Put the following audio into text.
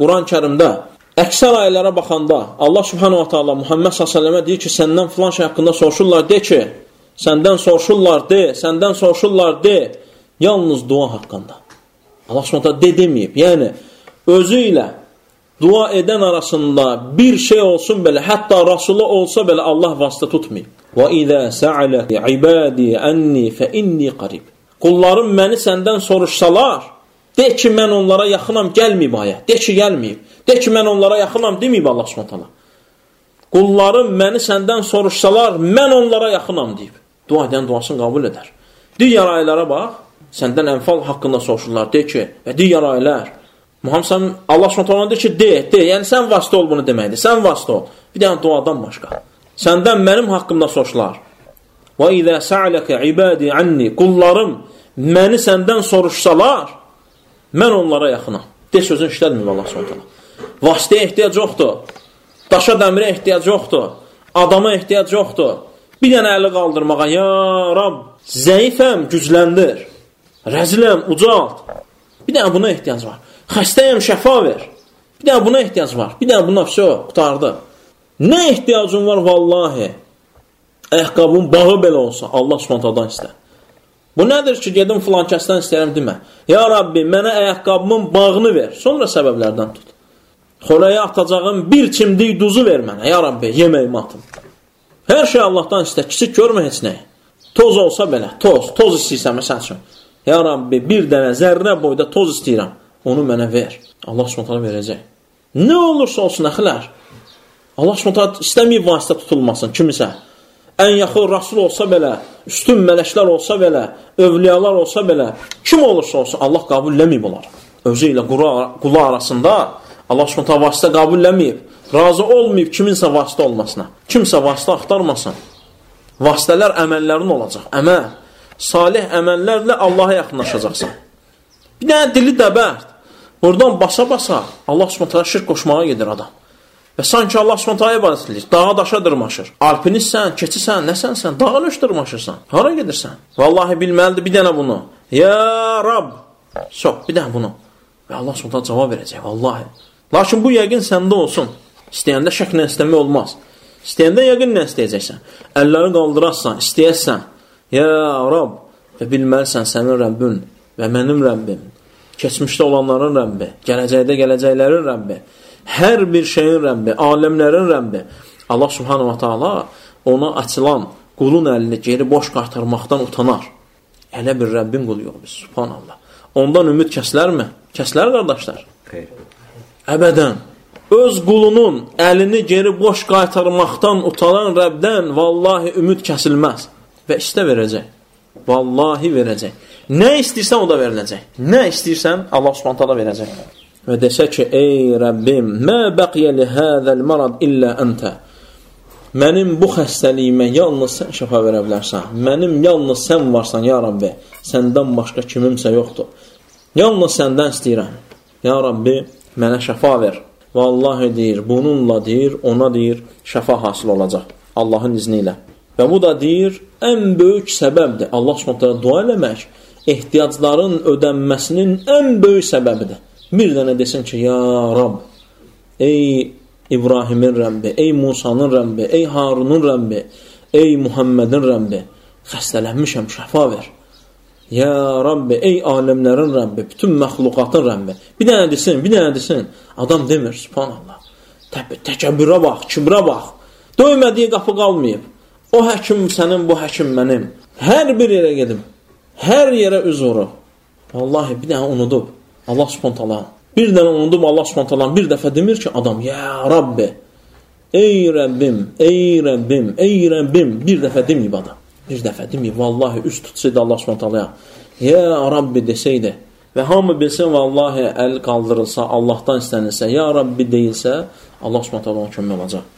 Quran-Kərimdə əksər ayələrə baxanda Allah Subhanahu va Taala Muhammed sallallahu deyir ki, səndən filan şey haqqında soruşurlar, de ki, səndən soruşurlar, de, səndən soruşurlar, de, yalnız dua haqqında. Allah Subhanahu de deməyib. Yəni özü ilə dua edən arasında bir şey olsun belə, hətta Rasulu olsa belə Allah vasitə tutmayıb. Və izə sa'alaka ibadi anni fa inni qarib. Qullarım məni səndən soruşsalar, de ki, mən onlara yaxınam, gəlməyib ayət. De ki, gəlməyib. De ki, mən onlara yaxınam, deməyib Allah Subhanahu Qullarım məni səndən soruşsalar, mən onlara yaxınam deyib. Dua edən duasını qəbul edər. Digər ayələrə bax, səndən ənfal haqqında soruşurlar, de ki, və digər ayələr, Muhammed Allah Subhanahu deyir ki, de, de, yəni sən vasitə ol bunu deməkdir. Sən vasitə ol. Bir dənə duadan başqa. Səndən mənim haqqımda soruşlar. Və izə sa'alaka ibadi anni qullarım məni səndən soruşsalar, Mən onlara yaxınam. De sözün işlədmir Allah Subhanahu Vasitəyə ehtiyac yoxdur. Daşa dəmirə ehtiyac yoxdur. Adama ehtiyac yoxdur. Bir dənə əli qaldırmağa, ya Rab, zəifəm, gücləndir. Rəziləm, ucalt. Bir dənə buna ehtiyac var. Xəstəyəm, şəfa ver. Bir dənə buna ehtiyac var. Bir dənə buna vəsə, qutardı. Nə ehtiyacın var vallahi? Əhqabın bağı belə olsa, Allah subhantadan istə. Bu nədir ki, gedim filan kəsdən istəyirəm demə. Ya Rabbi, mənə ayaqqabımın bağını ver. Sonra səbəblərdən tut. Xoraya atacağım bir çimdik duzu ver mənə. Ya Rabbi, yeməyimi atım. Hər şey Allahdan istə. Kiçik görmə heç nəyi. Toz olsa belə, toz. Toz istəyirsən məsəl üçün. Ya Rabbi, bir dənə zərrə boyda toz istəyirəm. Onu mənə ver. Allah subhanətlə verəcək. Nə olursa olsun, əxilər. Allah subhanətlə istəməyib vasitə tutulmasın kimisə. Ən yaxın rasul olsa belə, üstün mələklər olsa belə, övliyalar olsa belə, kim olursa olsun, Allah qəbulləməyib olar. Özü ilə qulu arasında Allah subhanətlə vasitə qəbulləməyib. Razı olmayıb kiminsə vasitə olmasına. Kimsə vasitə axtarmasın. Vasitələr əməllərin olacaq. Əməl. Salih əməllərlə Allaha yaxınlaşacaqsan. Bir dənə dili dəbərd. Oradan basa-basa Allah subhanətə şirk qoşmağa gedir adam. Və sanki Allah subhanətə ibadət edir. Dağa daşa dırmaşır. Alpinistsən, keçisən, nəsənsən, dağa nöş dırmaşırsan. Hara gedirsən? Vallahi bilməlidir bir dənə bunu. Ya Rab. Çox, bir dənə bunu. Və Allah subhanətə cavab verəcək. Vallahi. Lakin bu yəqin səndə olsun. İstəyəndə şəklə istəmək olmaz. İstəyəndə yəqin nə istəyəcəksən? Əlləri qaldırarsan, istəyəsən. Ya Rab. Və bilməlisən sənin Rəbbin və mənim Rəbbim keçmişdə olanların Rəbbi, gələcəkdə gələcəklərin Rəbbi, hər bir şeyin Rəbbi, aləmlərin Rəbbi. Allah subhanahu wa ta'ala ona açılan qulun əlini geri boş qaytarmaqdan utanar. Elə bir Rəbbin quluyuq biz, subhanallah. Ondan ümid kəslərmi? Kəslər, qardaşlar? Xeyr. Əbədən. Öz qulunun əlini geri boş qaytarmaqdan utanan Rəbdən vallahi ümid kəsilməz və istə verəcək. Vallahi verəcək. Nə istəyirsən o da veriləcək. Nə istəyirsən Allah Subhanahu verəcək. Və desə ki, ey Rəbbim, mə bəqiyə li hadzal marad illə anta. Mənim bu xəstəliyimə yalnız sən şəfa verə bilərsən. Mənim yalnız sən varsan ya Rəbbi. Səndən başqa kimimsə yoxdur. Yalnız səndən istəyirəm. Ya Rəbbi, mənə şəfa ver. Vallahi deyir, bununla deyir, ona deyir, şəfa hasil olacaq. Allahın izni ilə. Və bu da deyir, ən böyük səbəbdir. Allah Subhanahu dua eləmək ehtiyacların ödənməsinin ən böyük səbəbidir. Bir dənə desin ki, ya Rab, ey İbrahimin Rəbbi, ey Musanın Rəbbi, ey Harunun Rəbbi, ey Muhammedin Rəbbi, xəstələnmişəm, şəfa ver. Ya Rabbi, ey aləmlərin Rəbbi, bütün məxluqatın Rəbbi. Bir dənə desin, bir dənə desin. Adam demir, subhanallah. Tə təkəbbürə bax, kibrə bax. Döymədiyi qapı qalmayıb. O həkim sənin, bu həkim mənim. Hər bir yerə gedim. Hər yerə üz vurur. Vallahi bir dənə unudub. Allah subhantala. Bir dənə unudub Allah subhantala. Bir dəfə demir ki adam, ya Rabbi. Ey Rəbbim, ey Rəbbim, ey Rəbbim. Bir dəfə deməyib adam. Bir dəfə deməyib. Vallahi üst tutsaydı Allah subhantalaya. Ya Rabbi desəydi. Və hamı bilsin, vallahi əl qaldırılsa, Allahdan istənilsə, ya Rabbi deyilsə, Allah subhantalaya kömək olacaq.